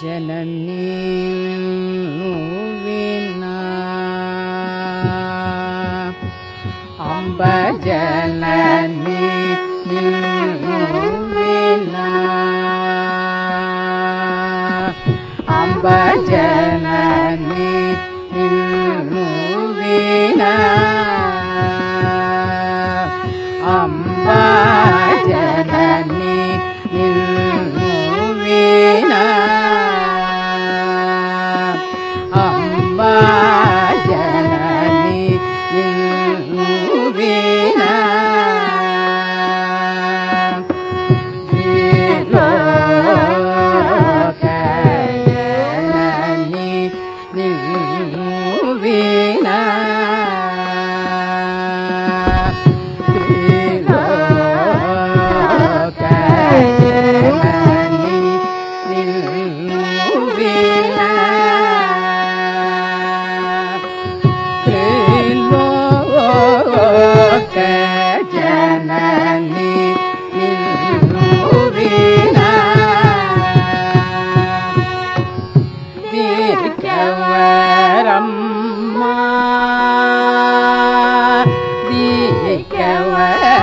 जननी विना pajalani nyuwila ambajalani nyuwila Yeah.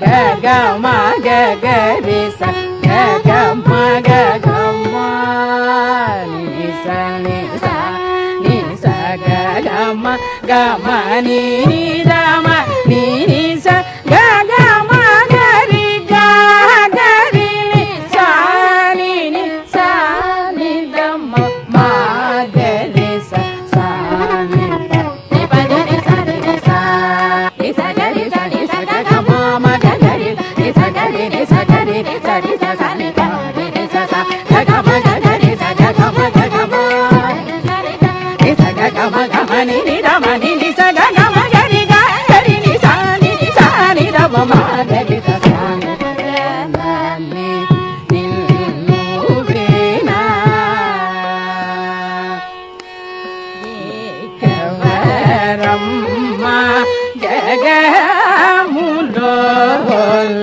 Gaga ma gaga risa, ma ma ni sa ni sa ga ga ma ga ma ni ni da ma ni ni